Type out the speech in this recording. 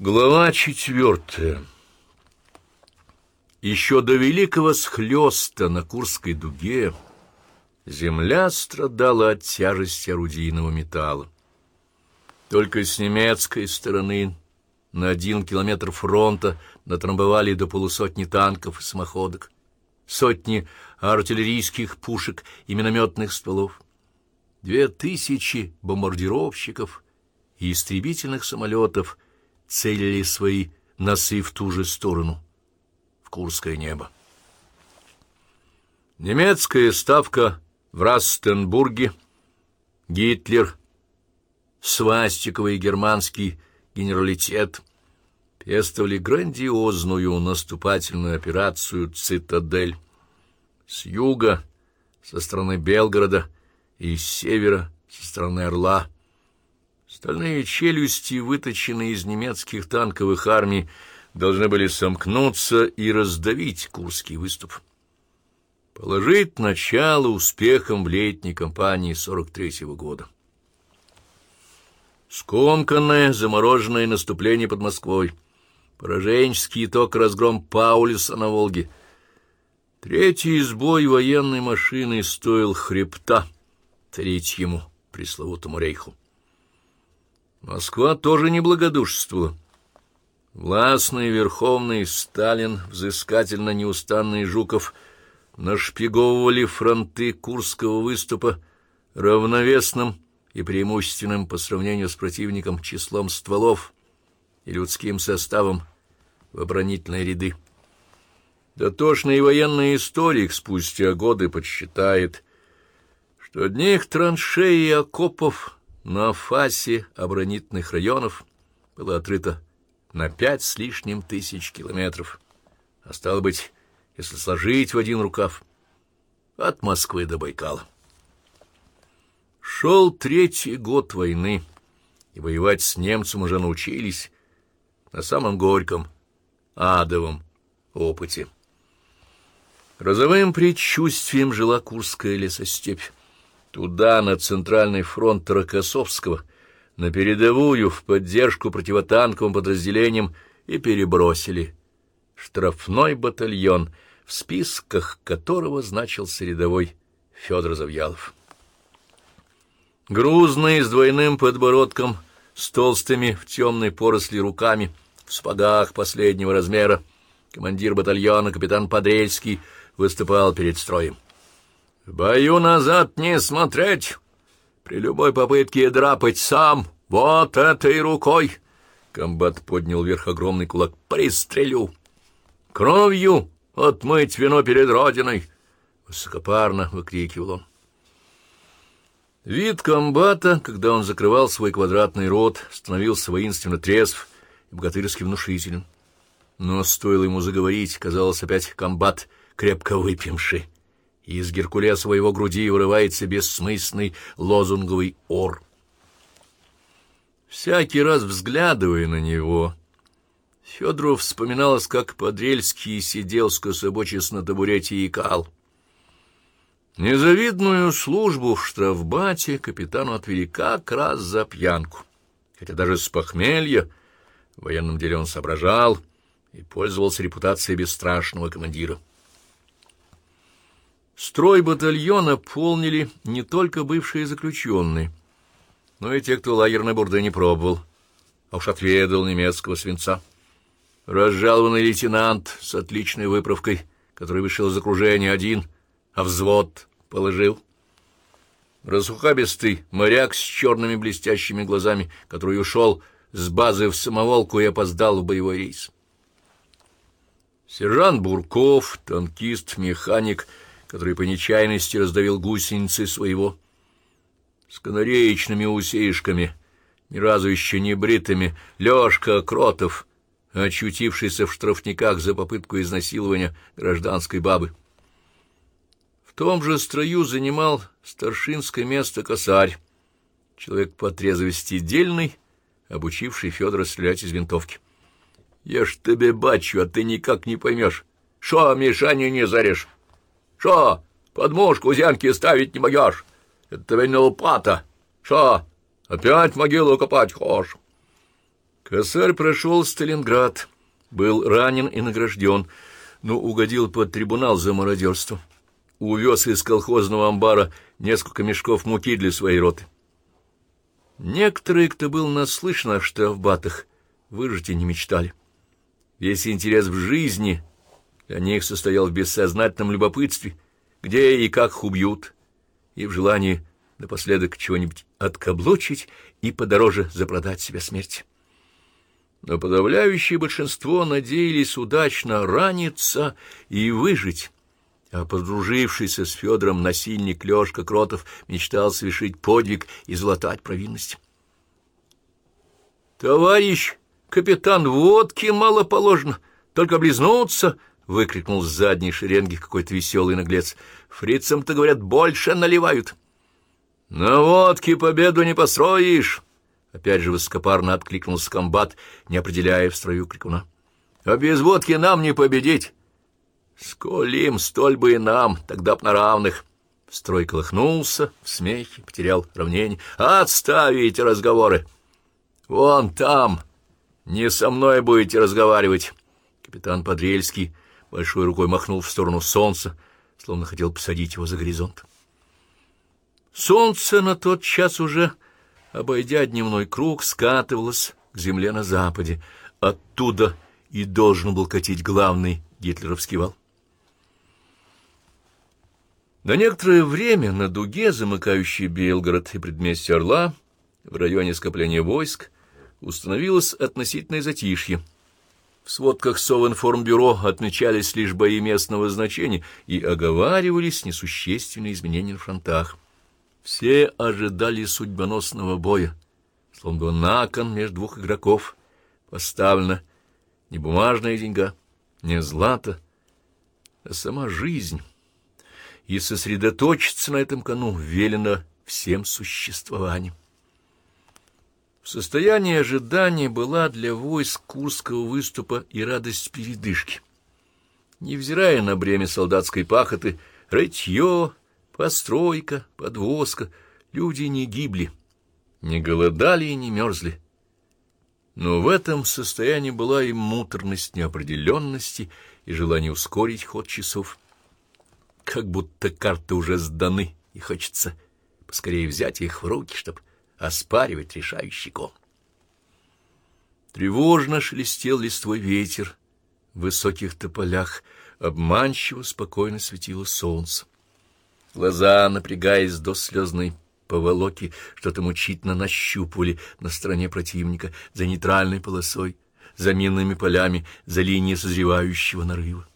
Глава четвертая Еще до великого схлеста на Курской дуге земля страдала от тяжести орудийного металла. Только с немецкой стороны на один километр фронта натрамбовали до полусотни танков и самоходок, сотни артиллерийских пушек и минометных стволов, две тысячи бомбардировщиков и истребительных самолетов — целили свои носы в ту же сторону, в Курское небо. Немецкая ставка в Растенбурге, Гитлер, свастиковый германский генералитет пестовали грандиозную наступательную операцию «Цитадель» с юга, со стороны Белгорода, и с севера, со стороны Орла, Стальные челюсти, выточенные из немецких танковых армий, должны были сомкнуться и раздавить Курский выступ. Положить начало успехам в летней кампании 43-го года. Скомканное, замороженное наступление под Москвой, пораженческий итог разгром Паулиса на Волге. Третий сбой военной машины стоил хребта третьему пресловутому рейху. Москва тоже не благодушествовала. Властный верховный Сталин, взыскательно неустанный Жуков, нашпиговывали фронты Курского выступа равновесным и преимущественным по сравнению с противником числом стволов и людским составом в оборонительные ряды. Дотошный военный историк спустя годы подсчитает, что одних траншей и окопов на фасе оборонительных районов было отрыто на пять с лишним тысяч километров. А стало быть, если сложить в один рукав, от Москвы до Байкала. Шел третий год войны, и воевать с немцем уже научились на самом горьком, адовом опыте. Розовым предчувствием жила Курская лесостепь. Туда, на Центральный фронт Рокоссовского, на передовую, в поддержку противотанковым подразделениям и перебросили штрафной батальон, в списках которого значился рядовой Федор Завьялов. Грузный, с двойным подбородком, с толстыми в темной поросли руками, в спагах последнего размера, командир батальона капитан Подрельский выступал перед строем. Бою назад не смотреть. При любой попытке драпать сам, вот этой рукой. Комбат поднял вверх огромный кулак. Пристрелю. Кровью отмыть вино перед Родиной. Высокопарно выкрикивал он. Вид комбата, когда он закрывал свой квадратный рот, становился воинственно трезв и богатырски внушителен. Но стоило ему заговорить, казалось, опять комбат крепко выпивший и из Геркулеса его груди вырывается бессмысленный лозунговый ор. Всякий раз взглядывая на него, Федоров вспоминалось, как Подрельский сидел скособочись на табурете и кал. Незавидную службу в штрафбате капитану отвели как раз за пьянку, хотя даже с похмелья в военном деле он соображал и пользовался репутацией бесстрашного командира. Строй батальона полнили не только бывшие заключенные, но и те, кто лагерной бурды не пробовал, а уж отведал немецкого свинца. Разжалованный лейтенант с отличной выправкой, который вышел из окружения один, а взвод положил. Разухабистый моряк с черными блестящими глазами, который ушел с базы в самоволку и опоздал в боевой рейс. Сержант Бурков, танкист, механик — который по нечаянности раздавил гусеницы своего. С канареечными усишками, ни разу еще не бритыми, Лёшка Кротов, очутившийся в штрафниках за попытку изнасилования гражданской бабы. В том же строю занимал старшинское место косарь, человек по трезвости дельный, обучивший Федора стрелять из винтовки. «Я ж тебе бачу, а ты никак не поймешь. Шо, Мишаню не зарежь? Шо, подмушку зянки ставить не могешь? Это тебе не лопата. Шо, опять могилу копать хочешь? Косарь прошел Сталинград, был ранен и награжден, но угодил под трибунал за мародерство. Увез из колхозного амбара несколько мешков муки для своей роты. Некоторые, кто был наслышан о штрафбатах, выжить и не мечтали. Весь интерес в жизни них состоял в бессознательном любопытстве, где и как их убьют, и в желании напоследок чего-нибудь откаблучить и подороже запродать себе смерть. Но подавляющее большинство надеялись удачно раниться и выжить, а подружившийся с Федором насильник Лёшка Кротов мечтал совершить подвиг и золотать провинность. «Товарищ капитан, водки мало положено, только облизнуться!» — выкрикнул с задней шеренги какой-то веселый наглец. «Фрицам-то, говорят, больше наливают». «На водке победу не построишь!» Опять же высокопарно откликнулся комбат, не определяя в строю крикуна. «А без водки нам не победить!» Сколь им, столь бы и нам, тогда б на равных. Строй колыхнулся в смехе, потерял равнение. Отставите разговоры! Вон там! Не со мной будете разговаривать! Капитан Подрельский большой рукой махнул в сторону солнца, словно хотел посадить его за горизонт. Солнце на тот час уже, обойдя дневной круг, скатывалось к земле на западе. Оттуда и должен был катить главный гитлеровский вал. На некоторое время на дуге, замыкающей Белгород и предместье Орла, в районе скопления войск, установилось относительное затишье. В сводках Совинформбюро отмечались лишь бои местного значения и оговаривались несущественные изменения на фронтах. Все ожидали судьбоносного боя, словно на кон между двух игроков поставлена не бумажная деньга, не злато, а сама жизнь и сосредоточиться на этом кону велено всем существованием. В состоянии ожидания была для войск Курского выступа и радость передышки. Невзирая на бремя солдатской пахоты, рытье, постройка, подвозка, люди не гибли, не голодали и не мерзли. Но в этом состоянии была и муторность неопределенности, и желание ускорить ход часов как будто карты уже сданы, и хочется поскорее взять их в руки, чтобы оспаривать решающий кол. Тревожно шелестел листвой ветер, в высоких тополях обманчиво спокойно светило солнце. Глаза, напрягаясь до слезной поволоки, что-то мучительно нащупывали на стороне противника за нейтральной полосой, за минными полями, за линией созревающего нарыва.